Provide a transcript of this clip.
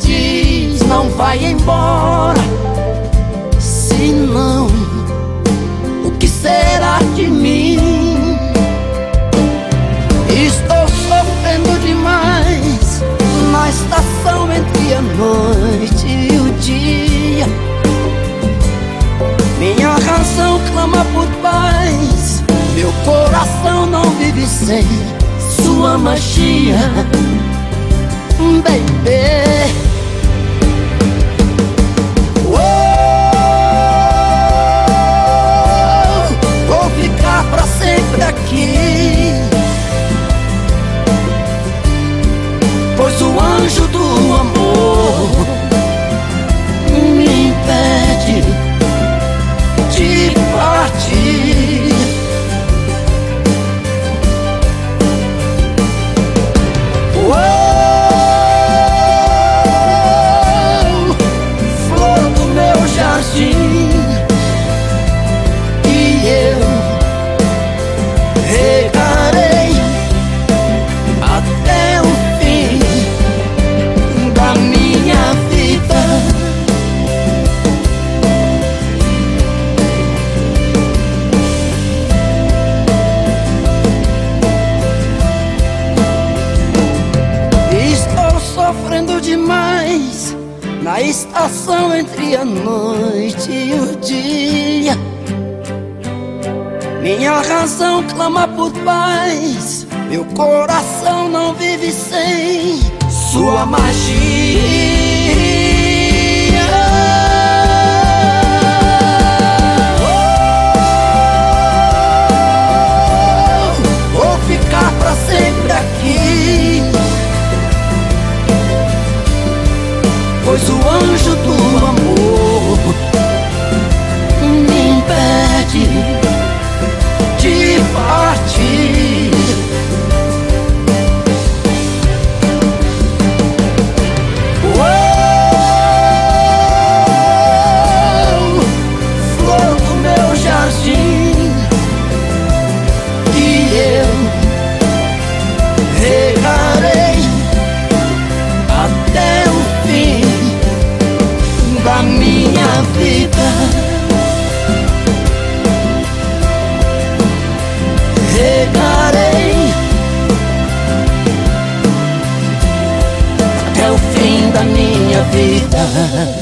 diz: não vai embora. Se não, o que será de mim? Estou sofrendo demais na estação entre a noite e o dia. Minha razão clama por paz, meu coração não vive sem sua magia, baby. Demais na estação entre a noite e o dia. Minha razão clama por paz, meu coração não vive sem sua magia. Pois o anjo do amor me impede minha vida.